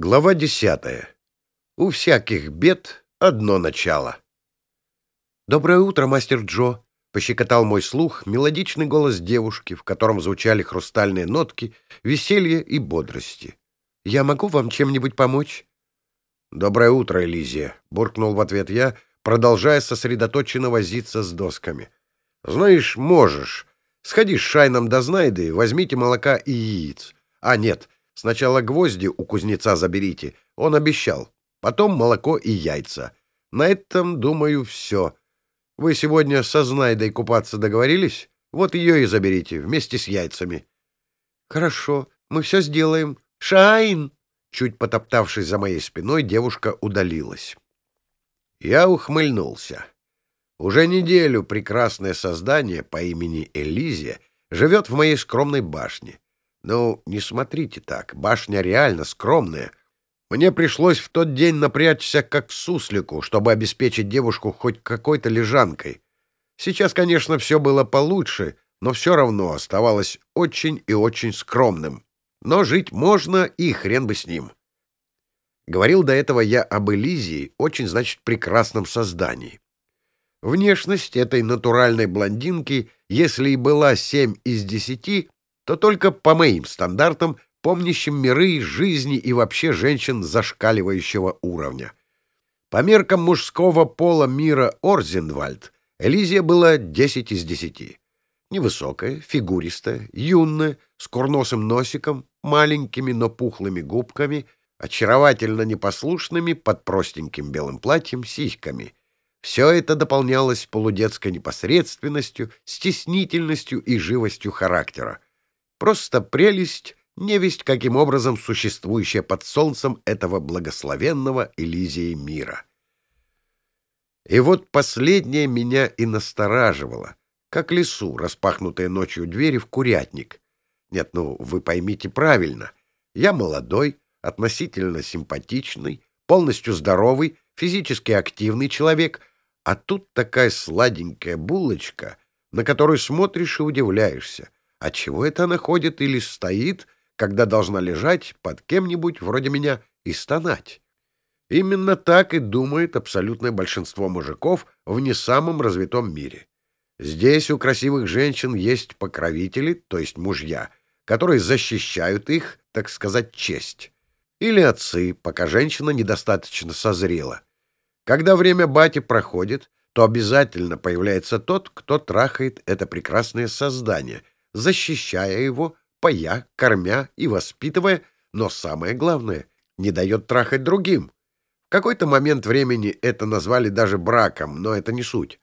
Глава десятая. У всяких бед одно начало. «Доброе утро, мастер Джо!» — пощекотал мой слух мелодичный голос девушки, в котором звучали хрустальные нотки, веселье и бодрости. «Я могу вам чем-нибудь помочь?» «Доброе утро, Элизия!» — буркнул в ответ я, продолжая сосредоточенно возиться с досками. «Знаешь, можешь. Сходи с Шайном до Знайды, возьмите молока и яиц. А нет, Сначала гвозди у кузнеца заберите, он обещал. Потом молоко и яйца. На этом, думаю, все. Вы сегодня со Знайдой купаться договорились? Вот ее и заберите, вместе с яйцами. — Хорошо, мы все сделаем. Шайн! Чуть потоптавшись за моей спиной, девушка удалилась. Я ухмыльнулся. Уже неделю прекрасное создание по имени Элизия живет в моей скромной башне. Ну, не смотрите так, башня реально скромная. Мне пришлось в тот день напрячься как суслику, чтобы обеспечить девушку хоть какой-то лежанкой. Сейчас, конечно, все было получше, но все равно оставалось очень и очень скромным. Но жить можно, и хрен бы с ним. Говорил до этого я об Элизии, очень, значит, прекрасном создании. Внешность этой натуральной блондинки, если и была семь из десяти, то только по моим стандартам, помнящим миры, жизни и вообще женщин зашкаливающего уровня. По меркам мужского пола мира Орзенвальд Элизия была 10 из 10. Невысокая, фигуристая, юная, с курносым носиком, маленькими, но пухлыми губками, очаровательно непослушными под простеньким белым платьем сиськами. Все это дополнялось полудетской непосредственностью, стеснительностью и живостью характера. Просто прелесть, невесть каким образом существующая под солнцем этого благословенного Элизии мира. И вот последнее меня и настораживало, как лесу, распахнутые ночью двери в курятник. Нет, ну, вы поймите правильно. Я молодой, относительно симпатичный, полностью здоровый, физически активный человек, а тут такая сладенькая булочка, на которую смотришь и удивляешься — а чего это она ходит или стоит, когда должна лежать под кем-нибудь вроде меня и стонать? Именно так и думает абсолютное большинство мужиков в не самом развитом мире. Здесь у красивых женщин есть покровители, то есть мужья, которые защищают их, так сказать, честь. Или отцы, пока женщина недостаточно созрела. Когда время бати проходит, то обязательно появляется тот, кто трахает это прекрасное создание — защищая его, поя, кормя и воспитывая, но самое главное — не дает трахать другим. В какой-то момент времени это назвали даже браком, но это не суть.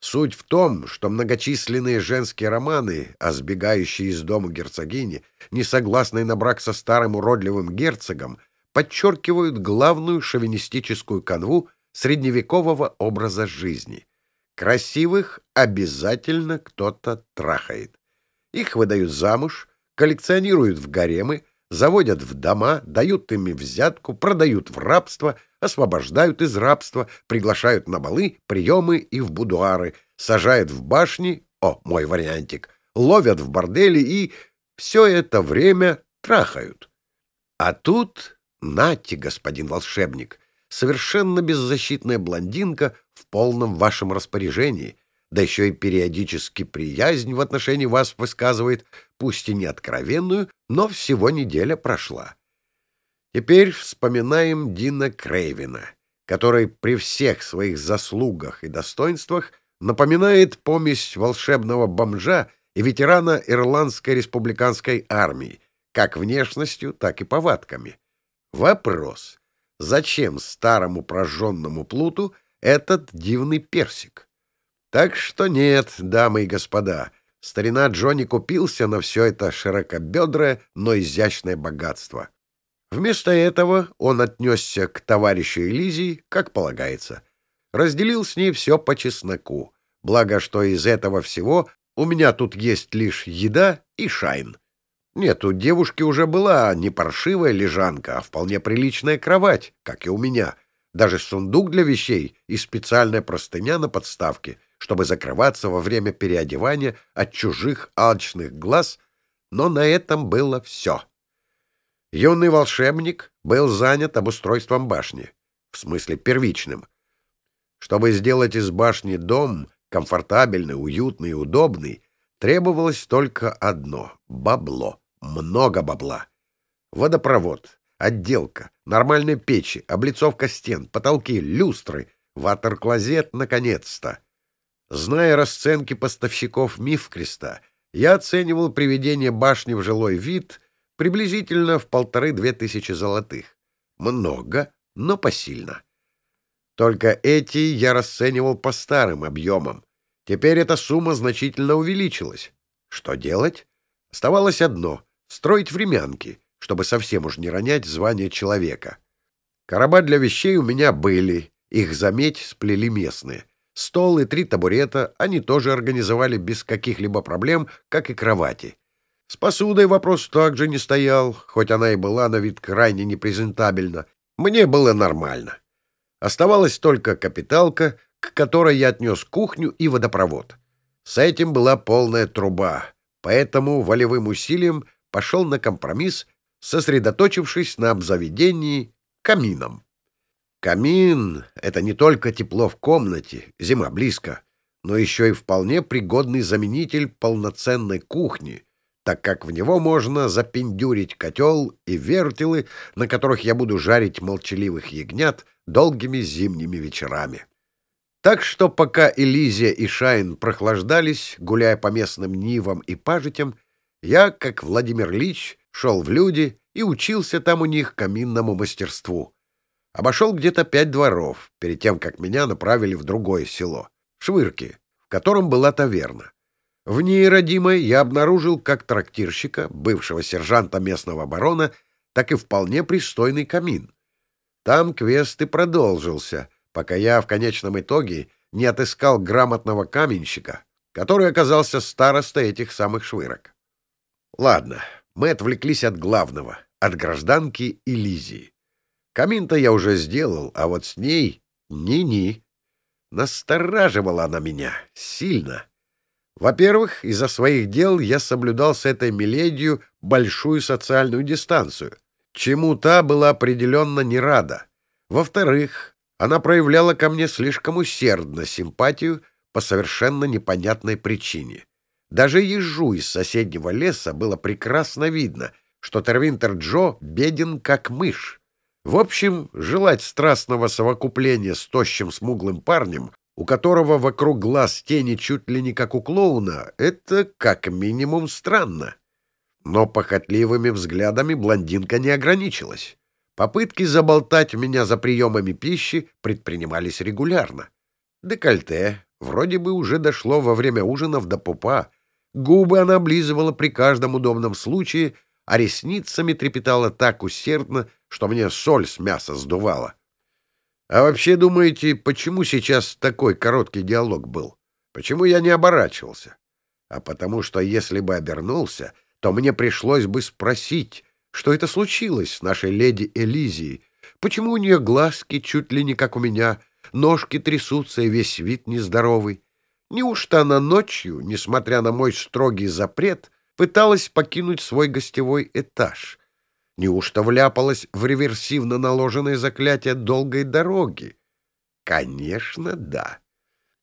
Суть в том, что многочисленные женские романы, а сбегающие из дома герцогини, не согласные на брак со старым уродливым герцогом, подчеркивают главную шовинистическую канву средневекового образа жизни. Красивых обязательно кто-то трахает. Их выдают замуж, коллекционируют в гаремы, заводят в дома, дают ими взятку, продают в рабство, освобождают из рабства, приглашают на балы, приемы и в будуары, сажают в башни, о, мой вариантик, ловят в борделе и все это время трахают. А тут, нате, господин волшебник, совершенно беззащитная блондинка в полном вашем распоряжении — да еще и периодически приязнь в отношении вас высказывает, пусть и не откровенную, но всего неделя прошла. Теперь вспоминаем Дина Крейвина, который при всех своих заслугах и достоинствах напоминает помесь волшебного бомжа и ветерана Ирландской республиканской армии, как внешностью, так и повадками. Вопрос. Зачем старому прожженному плуту этот дивный персик? Так что нет, дамы и господа, старина Джонни купился на все это широкобедрое, но изящное богатство. Вместо этого он отнесся к товарищу Элизии, как полагается. Разделил с ней все по чесноку. Благо, что из этого всего у меня тут есть лишь еда и шайн. Нет, у девушки уже была не паршивая лежанка, а вполне приличная кровать, как и у меня. Даже сундук для вещей и специальная простыня на подставке, чтобы закрываться во время переодевания от чужих алчных глаз, но на этом было все. Юный волшебник был занят обустройством башни, в смысле первичным. Чтобы сделать из башни дом, комфортабельный, уютный и удобный, требовалось только одно — бабло, много бабла. Водопровод, отделка, нормальные печи, облицовка стен, потолки, люстры, ватер-клозет, наконец-то. Зная расценки поставщиков Мифкреста, я оценивал приведение башни в жилой вид приблизительно в полторы-две тысячи золотых. Много, но посильно. Только эти я расценивал по старым объемам. Теперь эта сумма значительно увеличилась. Что делать? Оставалось одно — строить времянки, чтобы совсем уж не ронять звание человека. Короба для вещей у меня были, их, заметь, сплели местные. Стол и три табурета они тоже организовали без каких-либо проблем, как и кровати. С посудой вопрос также не стоял, хоть она и была на вид крайне непрезентабельна. Мне было нормально. Оставалась только капиталка, к которой я отнес кухню и водопровод. С этим была полная труба, поэтому волевым усилием пошел на компромисс, сосредоточившись на обзаведении камином. Камин — это не только тепло в комнате, зима близко, но еще и вполне пригодный заменитель полноценной кухни, так как в него можно запендюрить котел и вертелы, на которых я буду жарить молчаливых ягнят долгими зимними вечерами. Так что пока Элизия и Шайн прохлаждались, гуляя по местным нивам и пажитям, я, как Владимир Лич, шел в люди и учился там у них каминному мастерству — Обошел где-то пять дворов, перед тем, как меня направили в другое село, Швырки, в котором была таверна. В ней, родимой, я обнаружил как трактирщика, бывшего сержанта местного оборона, так и вполне пристойный камин. Там квест и продолжился, пока я в конечном итоге не отыскал грамотного каменщика, который оказался старостой этих самых швырок. Ладно, мы отвлеклись от главного, от гражданки Элизии. Камин-то я уже сделал, а вот с ней ни-ни. Настораживала она меня сильно. Во-первых, из-за своих дел я соблюдал с этой миледию большую социальную дистанцию, чему та была определенно не рада. Во-вторых, она проявляла ко мне слишком усердно симпатию по совершенно непонятной причине. Даже ежу из соседнего леса было прекрасно видно, что Тервинтер Джо беден как мышь. В общем, желать страстного совокупления с тощим смуглым парнем, у которого вокруг глаз тени чуть ли не как у клоуна, это как минимум странно. Но похотливыми взглядами блондинка не ограничилась. Попытки заболтать меня за приемами пищи предпринимались регулярно. Декольте вроде бы уже дошло во время ужинов до пупа. Губы она облизывала при каждом удобном случае, а ресницами трепетала так усердно, что мне соль с мяса сдувала. А вообще, думаете, почему сейчас такой короткий диалог был? Почему я не оборачивался? А потому что если бы обернулся, то мне пришлось бы спросить, что это случилось с нашей леди Элизией, почему у нее глазки чуть ли не как у меня, ножки трясутся и весь вид нездоровый. Неужто она ночью, несмотря на мой строгий запрет, пыталась покинуть свой гостевой этаж. Неужто вляпалась в реверсивно наложенное заклятие долгой дороги? Конечно, да.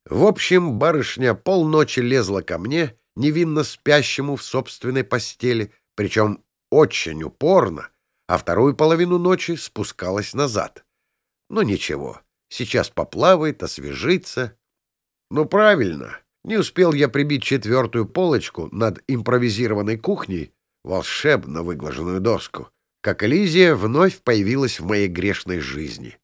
В общем, барышня полночи лезла ко мне, невинно спящему в собственной постели, причем очень упорно, а вторую половину ночи спускалась назад. Ну ничего, сейчас поплавает, освежится. Ну правильно, не успел я прибить четвертую полочку над импровизированной кухней, волшебно выглаженную доску, как Элизия вновь появилась в моей грешной жизни.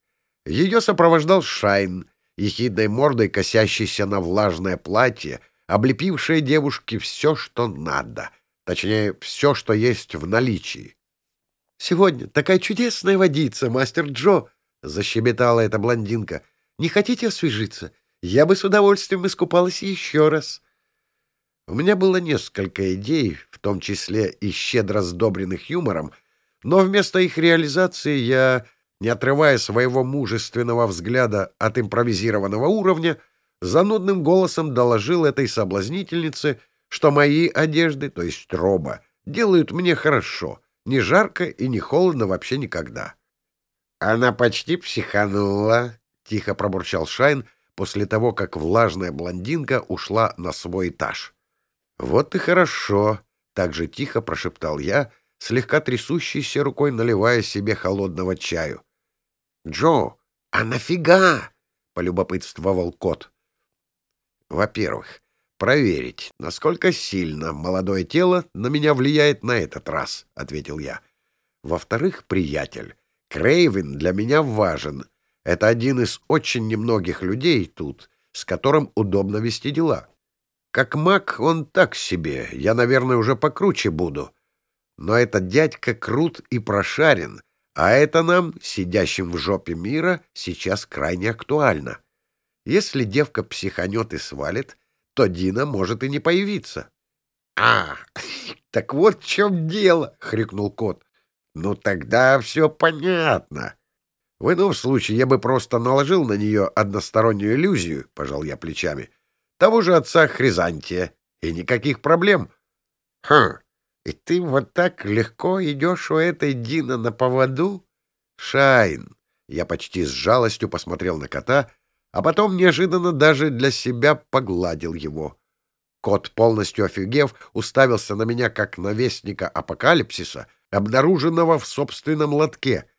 Ее сопровождал Шайн, ехидной мордой косящийся на влажное платье, облепившее девушке все, что надо, точнее, все, что есть в наличии. — Сегодня такая чудесная водица, мастер Джо! — защебетала эта блондинка. — Не хотите освежиться? Я бы с удовольствием искупалась еще раз. У меня было несколько идей, в том числе и щедро сдобренных юмором, но вместо их реализации я, не отрывая своего мужественного взгляда от импровизированного уровня, занудным голосом доложил этой соблазнительнице, что мои одежды, то есть роба, делают мне хорошо, Не жарко и не холодно вообще никогда. Она почти психанула, — тихо пробурчал Шайн после того, как влажная блондинка ушла на свой этаж. Вот и хорошо, — так же тихо прошептал я, слегка трясущейся рукой наливая себе холодного чаю. — Джо, а нафига? — полюбопытствовал кот. — Во-первых, проверить, насколько сильно молодое тело на меня влияет на этот раз, — ответил я. Во-вторых, приятель, Крейвен для меня важен. Это один из очень немногих людей тут, с которым удобно вести дела. Как маг он так себе, я, наверное, уже покруче буду. Но этот дядька крут и прошарен, а это нам, сидящим в жопе мира, сейчас крайне актуально. Если девка психанет и свалит, то Дина может и не появиться. — А, так вот в чем дело, — хрюкнул кот. — Ну тогда все понятно. В ином случае я бы просто наложил на нее одностороннюю иллюзию, — пожал я плечами, — того же отца Хризантия, и никаких проблем. — Хм, и ты вот так легко идешь у этой Дина на поводу? — Шайн! Я почти с жалостью посмотрел на кота, а потом неожиданно даже для себя погладил его. Кот, полностью офигев, уставился на меня как на вестника апокалипсиса, обнаруженного в собственном лотке.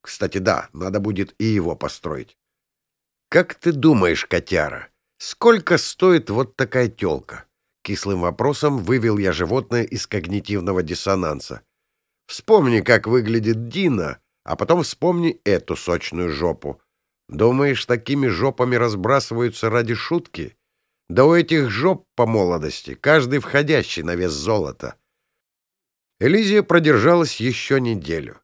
Кстати, да, надо будет и его построить. «Как ты думаешь, котяра, сколько стоит вот такая тёлка?» Кислым вопросом вывел я животное из когнитивного диссонанса. «Вспомни, как выглядит Дина, а потом вспомни эту сочную жопу. Думаешь, такими жопами разбрасываются ради шутки? Да у этих жоп по молодости каждый входящий на вес золота. Элизия продержалась еще неделю.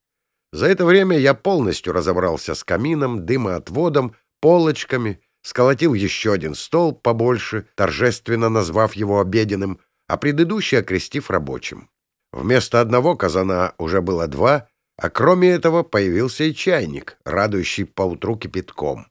За это время я полностью разобрался с камином, дымоотводом, полочками, сколотил еще один стол побольше, торжественно назвав его обеденным, а предыдущий окрестив рабочим. Вместо одного казана уже было два, а кроме этого появился и чайник, радующий поутру кипятком.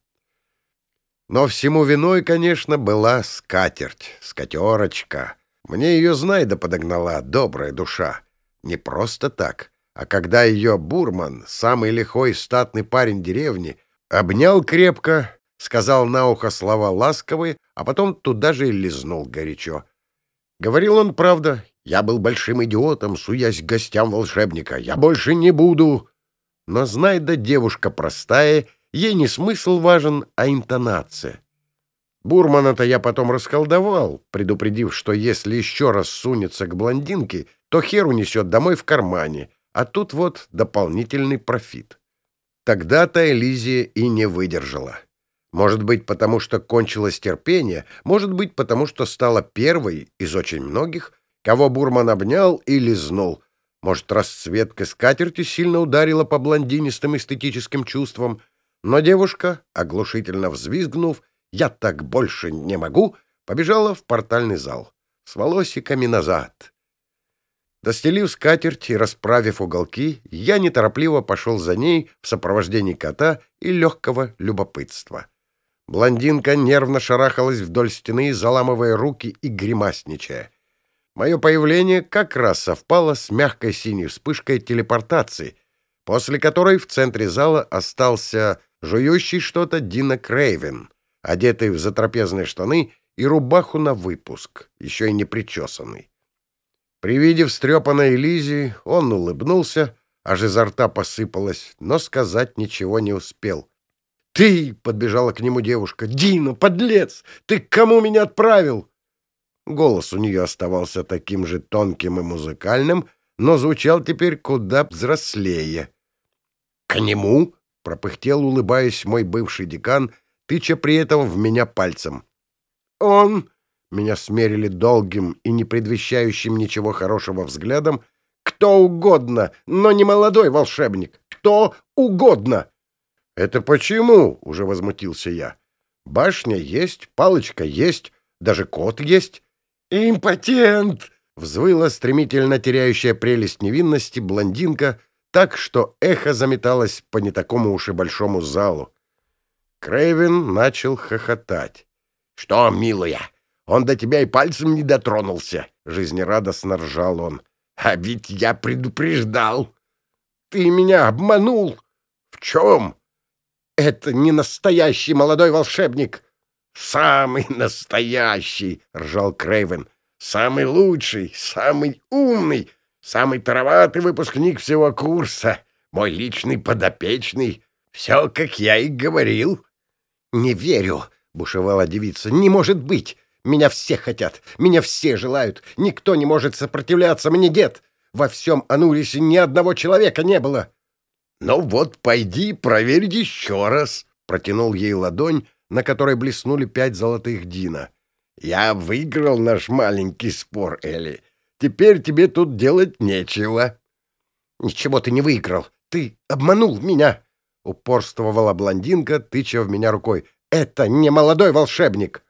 Но всему виной, конечно, была скатерть, скатерочка. Мне ее знайда подогнала, добрая душа. Не просто так, а когда ее Бурман, самый лихой статный парень деревни, обнял крепко, сказал на ухо слова ласковые, а потом туда же и лизнул горячо. Говорил он, правда, я был большим идиотом, суясь к гостям волшебника. Я больше не буду. Но знай да девушка простая, ей не смысл важен, а интонация. Бурмана-то я потом расколдовал, предупредив, что если еще раз сунется к блондинке, то хер унесет домой в кармане, а тут вот дополнительный профит. Тогда-то Элизия и не выдержала. Может быть, потому что кончилось терпение, может быть, потому что стала первой из очень многих, кого Бурман обнял и лизнул. Может, расцветка скатерти сильно ударила по блондинистым эстетическим чувствам, но девушка, оглушительно взвизгнув, «Я так больше не могу», побежала в портальный зал с волосиками назад. Достелив скатерть и расправив уголки, я неторопливо пошел за ней в сопровождении кота и легкого любопытства. Блондинка нервно шарахалась вдоль стены, заламывая руки и гримасничая. Мое появление как раз совпало с мягкой синей вспышкой телепортации, после которой в центре зала остался жующий что-то Дина Крейвен, одетый в затрапезные штаны и рубаху на выпуск, еще и не причесанный. При виде встрепанной Лизи он улыбнулся, аж изо рта посыпалось, но сказать ничего не успел. «Ты!» — подбежала к нему девушка. «Дина, подлец! Ты к кому меня отправил?» Голос у нее оставался таким же тонким и музыкальным, но звучал теперь куда взрослее. «К нему?» — пропыхтел, улыбаясь мой бывший декан, тыча при этом в меня пальцем. «Он...» — меня смерили долгим и не предвещающим ничего хорошего взглядом. «Кто угодно, но не молодой волшебник! Кто угодно!» «Это почему?» — уже возмутился я. «Башня есть, палочка есть, даже кот есть. «Импотент!» — взвыла стремительно теряющая прелесть невинности блондинка, так что эхо заметалось по не такому уж и большому залу. Крейвен начал хохотать. «Что, милая, он до тебя и пальцем не дотронулся!» — жизнерадостно ржал он. «А ведь я предупреждал! ты меня обманул!» «В чем?» «Это не настоящий молодой волшебник!» «Самый настоящий!» — ржал Крейвен. «Самый лучший, самый умный, самый тароватый выпускник всего курса, мой личный подопечный. Все, как я и говорил». «Не верю!» — бушевала девица. «Не может быть! Меня все хотят, меня все желают. Никто не может сопротивляться мне, дед. Во всем Анурисе ни одного человека не было. «Ну вот, пойди проверь еще раз», — протянул ей ладонь, на которой блеснули пять золотых дина. «Я выиграл наш маленький спор, Элли. Теперь тебе тут делать нечего». «Ничего ты не выиграл. Ты обманул меня», — упорствовала блондинка, тыча в меня рукой. «Это не молодой волшебник».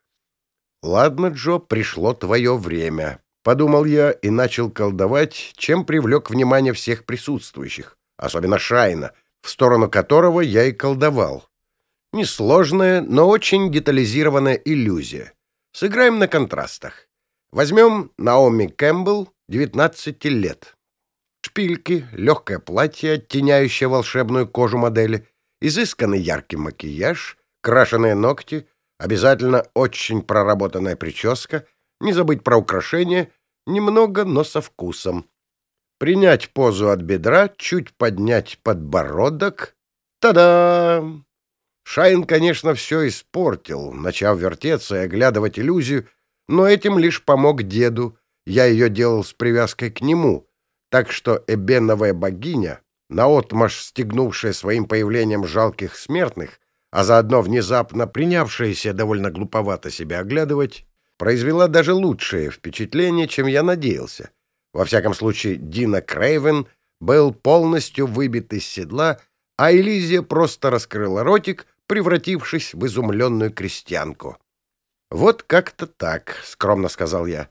«Ладно, Джо, пришло твое время», — подумал я и начал колдовать, чем привлек внимание всех присутствующих, особенно Шайна, в сторону которого я и колдовал. Несложная, но очень детализированная иллюзия. Сыграем на контрастах. Возьмем Наоми Кэмпбелл, 19 лет. Шпильки, легкое платье, оттеняющее волшебную кожу модели, изысканный яркий макияж, крашеные ногти, Обязательно очень проработанная прическа, не забыть про украшения, немного, но со вкусом. Принять позу от бедра, чуть поднять подбородок. Та-дам! Шайн, конечно, все испортил, начав вертеться и оглядывать иллюзию, но этим лишь помог деду. Я ее делал с привязкой к нему, так что эбеновая богиня, наотмашь стегнувшая своим появлением жалких смертных, а заодно внезапно принявшаяся довольно глуповато себя оглядывать, произвела даже лучшее впечатление, чем я надеялся. Во всяком случае, Дина Крейвен был полностью выбит из седла, а Элизия просто раскрыла ротик, превратившись в изумленную крестьянку. «Вот как-то так», — скромно сказал я.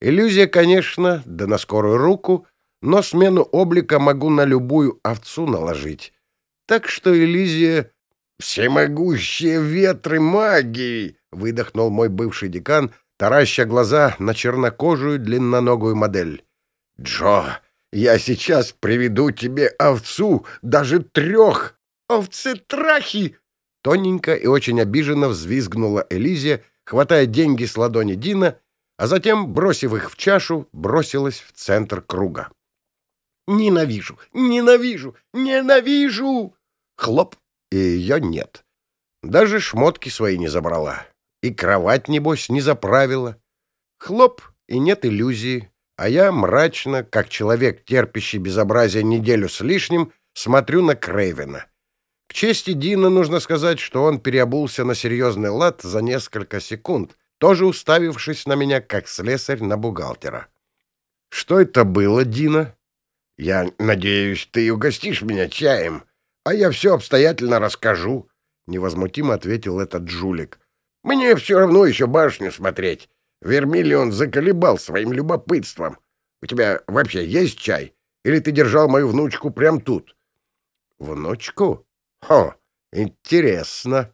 «Иллюзия, конечно, да на скорую руку, но смену облика могу на любую овцу наложить. Так что Элизия «Всемогущие ветры магии!» — выдохнул мой бывший декан, тараща глаза на чернокожую длинноногую модель. «Джо, я сейчас приведу тебе овцу, даже трех! Овцы-трахи!» Тоненько и очень обиженно взвизгнула Элизия, хватая деньги с ладони Дина, а затем, бросив их в чашу, бросилась в центр круга. «Ненавижу! Ненавижу! Ненавижу!» Хлоп! и ее нет. Даже шмотки свои не забрала. И кровать, небось, не заправила. Хлоп, и нет иллюзии. А я мрачно, как человек, терпящий безобразие неделю с лишним, смотрю на Крейвена. К чести Дина нужно сказать, что он переобулся на серьезный лад за несколько секунд, тоже уставившись на меня, как слесарь на бухгалтера. «Что это было, Дина?» «Я надеюсь, ты угостишь меня чаем», а я все обстоятельно расскажу, — невозмутимо ответил этот жулик. — Мне все равно еще башню смотреть. Вермиллион заколебал своим любопытством. У тебя вообще есть чай? Или ты держал мою внучку прямо тут? — Внучку? Хо, интересно.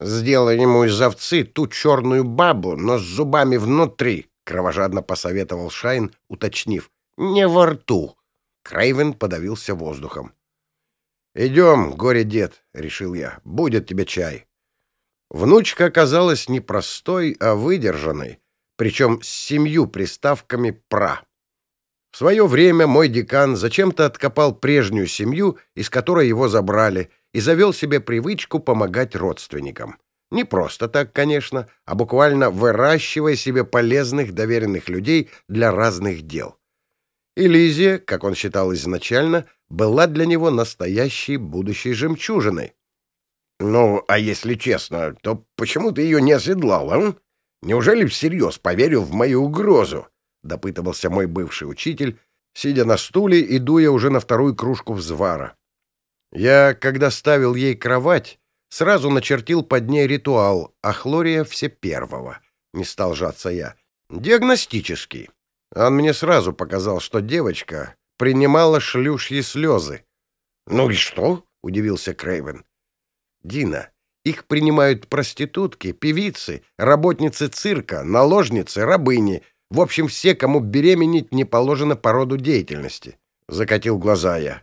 Сделай ему из овцы ту черную бабу, но с зубами внутри, — кровожадно посоветовал Шайн, уточнив. — Не во рту. Крейвен подавился воздухом. «Идем, горе-дед», — решил я, — «будет тебе чай». Внучка оказалась не простой, а выдержанной, причем с семью приставками «пра». В свое время мой декан зачем-то откопал прежнюю семью, из которой его забрали, и завел себе привычку помогать родственникам. Не просто так, конечно, а буквально выращивая себе полезных доверенных людей для разных дел. Элизия, как он считал изначально, была для него настоящей будущей жемчужиной. «Ну, а если честно, то почему ты ее не оседлал, а? Неужели всерьез поверил в мою угрозу?» — допытывался мой бывший учитель, сидя на стуле и дуя уже на вторую кружку взвара. Я, когда ставил ей кровать, сразу начертил под ней ритуал, а Хлория все первого. Не стал жаться я. Диагностический. Он мне сразу показал, что девочка принимала шлюшьи слезы. «Ну и что?» — удивился Крейвен. «Дина, их принимают проститутки, певицы, работницы цирка, наложницы, рабыни, в общем, все, кому беременеть не положено по роду деятельности», — закатил глаза я.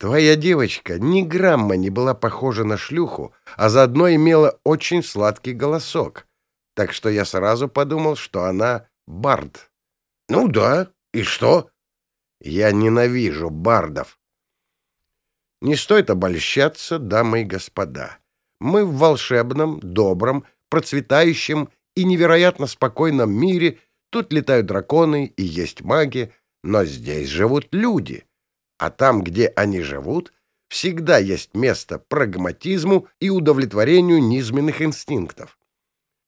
Твоя девочка ни грамма не была похожа на шлюху, а заодно имела очень сладкий голосок. Так что я сразу подумал, что она бард. Ну да, и что? Я ненавижу бардов. Не стоит обольщаться, дамы и господа. Мы в волшебном, добром, процветающем и невероятно спокойном мире. Тут летают драконы и есть маги, но здесь живут люди. А там, где они живут, всегда есть место прагматизму и удовлетворению низменных инстинктов.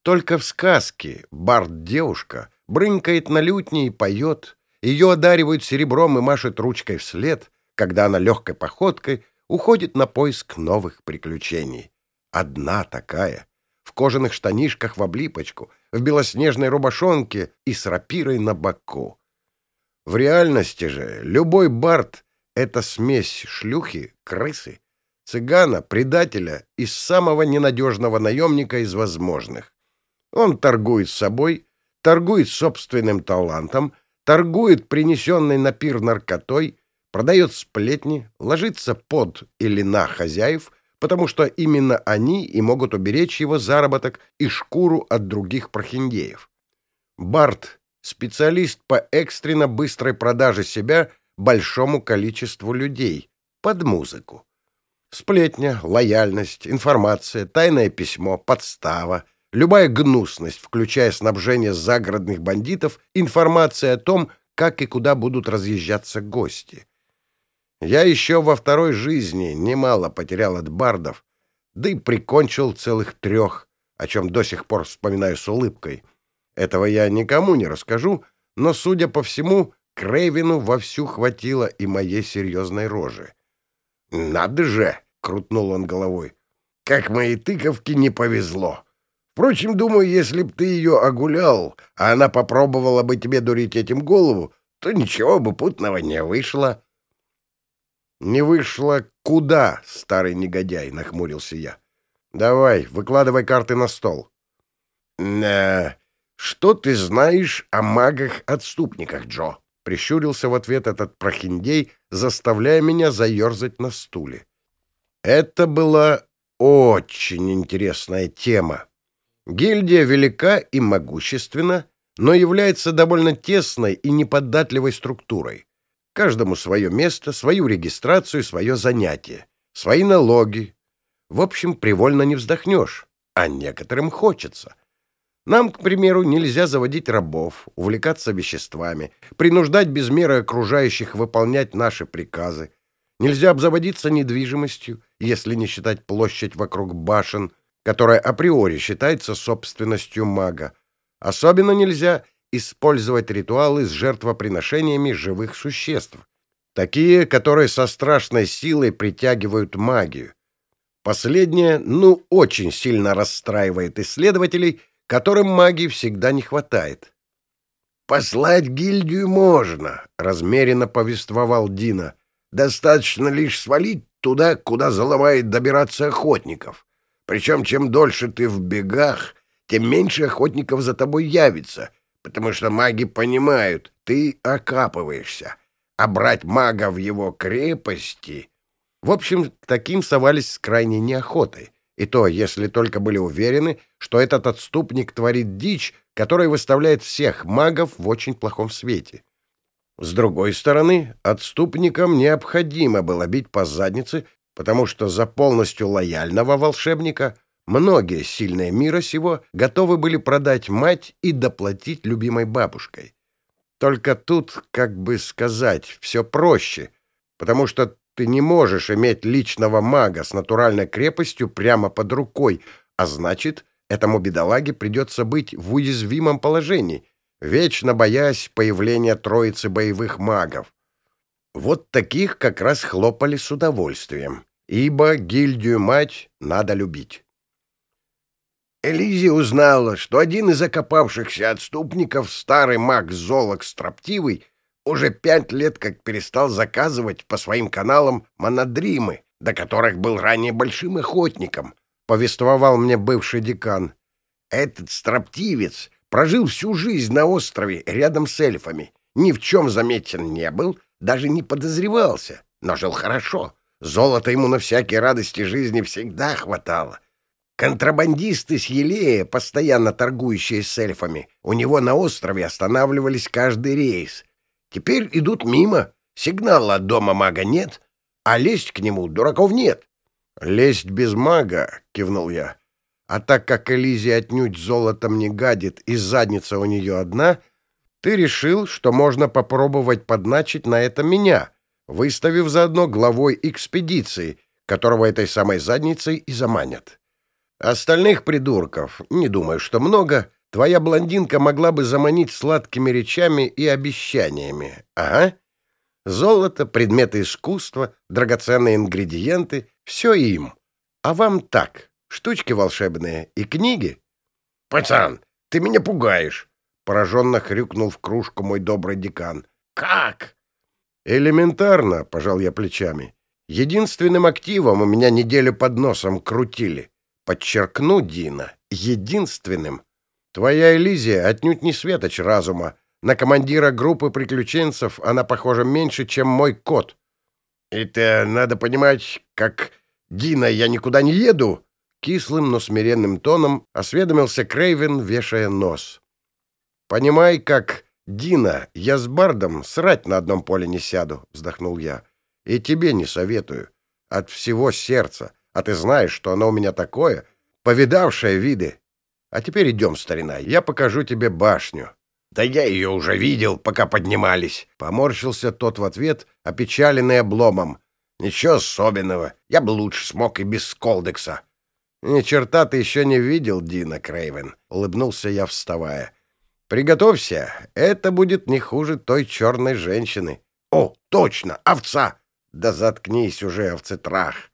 Только в сказке Бард-девушка брынкает на лютне и поет, ее одаривают серебром и машет ручкой вслед, когда она легкой походкой уходит на поиск новых приключений. Одна такая, в кожаных штанишках в облипочку, в белоснежной рубашонке и с рапирой на боку. В реальности же любой бард — это смесь шлюхи, крысы, цыгана, предателя и самого ненадежного наемника из возможных. Он торгует собой, торгует собственным талантом, торгует принесенной на пир наркотой, продает сплетни, ложится под или на хозяев, потому что именно они и могут уберечь его заработок и шкуру от других прохиндеев. Барт — специалист по экстренно быстрой продаже себя большому количеству людей под музыку. Сплетня, лояльность, информация, тайное письмо, подстава — Любая гнусность, включая снабжение загородных бандитов, информация о том, как и куда будут разъезжаться гости. Я еще во второй жизни немало потерял от бардов, да и прикончил целых трех, о чем до сих пор вспоминаю с улыбкой. Этого я никому не расскажу, но, судя по всему, Крейвину вовсю хватило и моей серьезной рожи. «Надо же!» — крутнул он головой. «Как моей тыковке не повезло!» Впрочем, думаю, если б ты ее огулял, а она попробовала бы тебе дурить этим голову, то ничего бы путного не вышло. — Не вышло куда, старый негодяй, — нахмурился я. — Давай, выкладывай карты на стол. «Э, — Что ты знаешь о магах-отступниках, Джо? — прищурился в ответ этот прохиндей, заставляя меня заерзать на стуле. Это была очень интересная тема. Гильдия велика и могущественна, но является довольно тесной и неподатливой структурой. Каждому свое место, свою регистрацию, свое занятие, свои налоги. В общем, привольно не вздохнешь, а некоторым хочется. Нам, к примеру, нельзя заводить рабов, увлекаться веществами, принуждать без меры окружающих выполнять наши приказы. Нельзя обзаводиться недвижимостью, если не считать площадь вокруг башен – которая априори считается собственностью мага. Особенно нельзя использовать ритуалы с жертвоприношениями живых существ, такие, которые со страшной силой притягивают магию. Последнее, ну, очень сильно расстраивает исследователей, которым магии всегда не хватает. «Послать гильдию можно», — размеренно повествовал Дина. «Достаточно лишь свалить туда, куда заломает добираться охотников. Причем, чем дольше ты в бегах, тем меньше охотников за тобой явится, потому что маги понимают, ты окапываешься, а брать мага в его крепости... В общем, таким совались с крайней неохотой. И то, если только были уверены, что этот отступник творит дичь, которая выставляет всех магов в очень плохом свете. С другой стороны, отступникам необходимо было бить по заднице потому что за полностью лояльного волшебника многие сильные мира сего готовы были продать мать и доплатить любимой бабушкой. Только тут, как бы сказать, все проще, потому что ты не можешь иметь личного мага с натуральной крепостью прямо под рукой, а значит, этому бедолаге придется быть в уязвимом положении, вечно боясь появления троицы боевых магов. Вот таких как раз хлопали с удовольствием, ибо гильдию-мать надо любить. Элизи узнала, что один из окопавшихся отступников, старый маг-золок Строптивый, уже пять лет как перестал заказывать по своим каналам монодримы, до которых был ранее большим охотником, повествовал мне бывший декан. Этот строптивец прожил всю жизнь на острове рядом с эльфами, ни в чем заметен не был, даже не подозревался, но жил хорошо. Золота ему на всякие радости жизни всегда хватало. Контрабандисты с Елея, постоянно торгующие с эльфами, у него на острове останавливались каждый рейс. Теперь идут мимо, сигнала от дома мага нет, а лезть к нему дураков нет. — Лезть без мага, — кивнул я. А так как Элизи отнюдь золотом не гадит и задница у нее одна, ты решил, что можно попробовать подначить на это меня, выставив заодно главой экспедиции, которого этой самой задницей и заманят. Остальных придурков, не думаю, что много, твоя блондинка могла бы заманить сладкими речами и обещаниями. Ага. Золото, предметы искусства, драгоценные ингредиенты — все им. А вам так, штучки волшебные и книги. — Пацан, ты меня пугаешь! — пораженно хрюкнул в кружку мой добрый декан. — Как? — Элементарно, — пожал я плечами. Единственным активом у меня неделю под носом крутили. Подчеркну, Дина, единственным. Твоя Элизия отнюдь не светоч разума. На командира группы приключенцев она похожа меньше, чем мой кот. Это надо понимать, как Дина, я никуда не еду. Кислым, но смиренным тоном осведомился Крейвен, вешая нос. «Понимай, как Дина, я с Бардом срать на одном поле не сяду», — вздохнул я. «И тебе не советую. От всего сердца. А ты знаешь, что оно у меня такое, повидавшее виды. А теперь идем, старина, я покажу тебе башню». «Да я ее уже видел, пока поднимались», — поморщился тот в ответ, опечаленный обломом. «Ничего особенного, я бы лучше смог и без колдекса». «Ни черта ты еще не видел, Дина Крейвен», — улыбнулся я, вставая. «Приготовься, это будет не хуже той черной женщины». «О, точно, овца!» «Да заткнись уже, овцетрах!»